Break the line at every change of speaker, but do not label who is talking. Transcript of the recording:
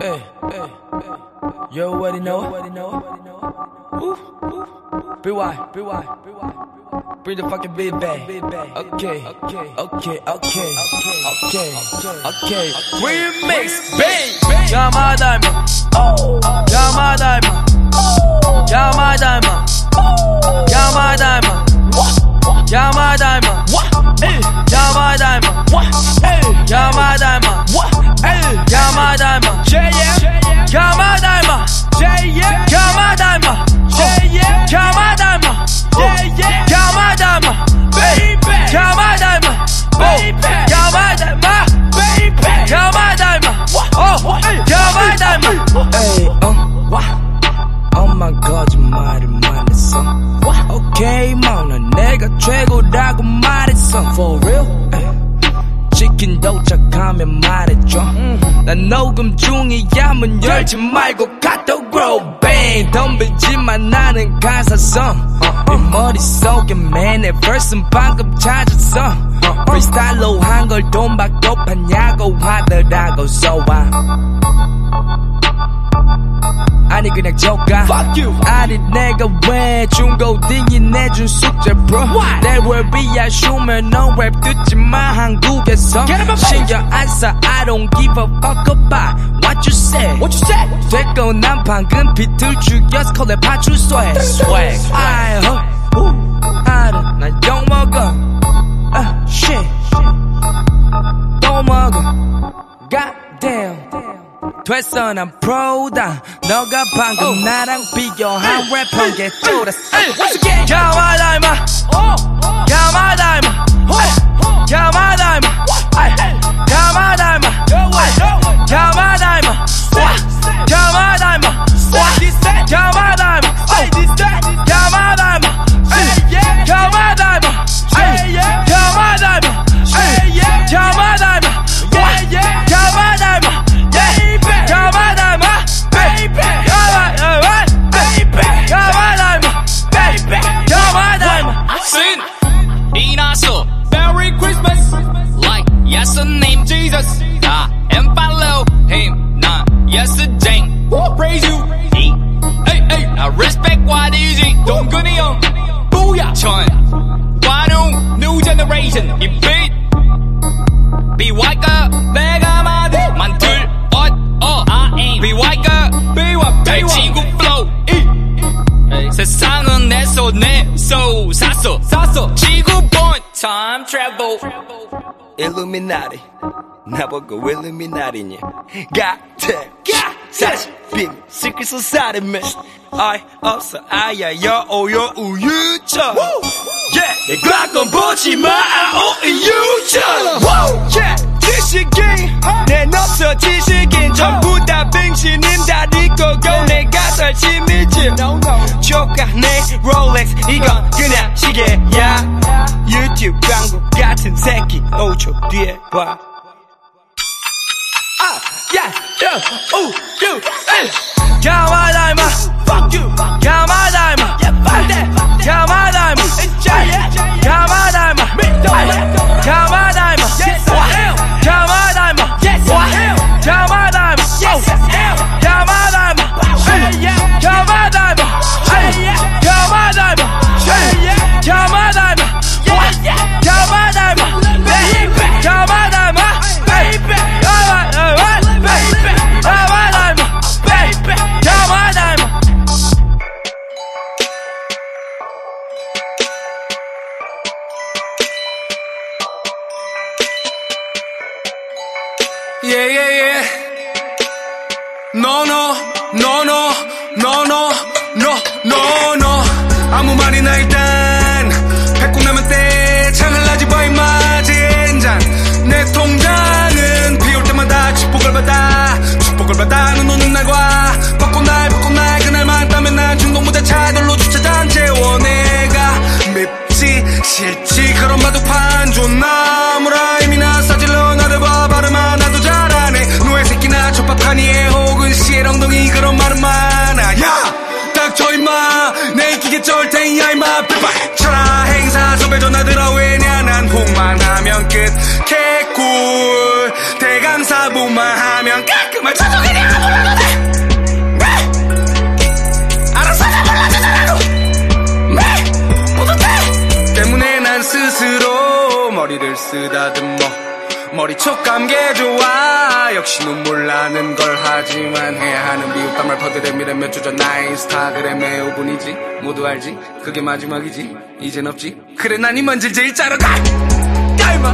Hey, hey, hey. You already know? it. you know? Ooh, ooh. BY, BY, BY. Bring the fucking beat back. Okay, okay, okay, okay, okay, okay. Remix, babe. You're my diamond. Oh, you're my diamond. You're my diamond. You're my diamond. You're my diamond. You're my diamond. You're my diamond. 도착하면 말해줘. 난 녹음 중이야, 문 열지 말고 카톡으로 bang. 덤비지만 나는 가사성. 네 머릿속에 맨의 verse는 방금 찾았어. 프리스타일로 한 걸 돈 받고 파냐고 하더라고, so I. 아니 그냥 조까 Fuck you 아니 내가 왜 중고딩이 내준 숙제 bro 내랩 이해주면 너랩 듣지마 한국에서 신경 안써 I don't give a fuck about what you say What you say 됐고 난 방금 비틀 죽여서 콜랩 파출 swag Swag 아이 됐어 난 프로다 너가 방금 나랑 비교한 랩한 게 쫄았어 야마 닮아 야마 닮아 야마 닮아 야마 닮아 야마
Praise you. Hey, hey, I respect why these don't go on. Booyah, son. Why no new generation? You big. Be white girl, 내가 말해. 만들, what, uh, I ain't. Be white girl, be what, be what. 친구 flow. 세상은 내 손에 so 샀어 샀어 지구본 time travel
Illuminati 나보고 일루미나리니 같아 사실 빈 시크릿 소사리맨 아이 없어 아야 여오요 우유처 내 과건 보지마 아오 이유처 이 시기 낸 없어 지식인 전부 다 빙신임 다리 꼬고 내가 설치미지 조카 내 롤렉스 이건 그냥 시계야 유튜브 광고 같은 새끼 5초 뒤에 봐
Yeah, yeah, ooh, you, hey. Got my diamond. Fuck you. Got my diamond. Yeah, fuck that. Got my
Yeah, yeah, yeah. No, no, no, no, no, no, no, no, no. 아무 말이나 일단 뱉고 나면 떼창을 나지 바이마 젠장 내 통장은 비올 때마다 축복을 받아 축복을 받아 눈 오는 날과 벚꽃 날 벚꽃 날 그날만 따면 난 중동부대 차들로 주차장 채워 내가 맵지 싫지 그런 바둑판 존나 무라임이나 어쩔 테야 이마 빼빠 천하 행사 수배 전화 들어 왜냐 난 훅만 하면 끝. 개꿀. 대감사부만 하면 깔끔한 그 차종이냐 몰라도. 돼. 네. 네. 스스로 머리를 쓰다듬어. 머리 촉감 개 좋아 역시 눈물 나는 걸 하지만 해야 하는 미흡한 말 퍼드레 미래 몇 주 전 나의 인스타그램에. 5분이지? 모두 알지? 그게 마지막이지? 이젠 없지? 그래 난이 먼지 제일 짜러 가! 까이마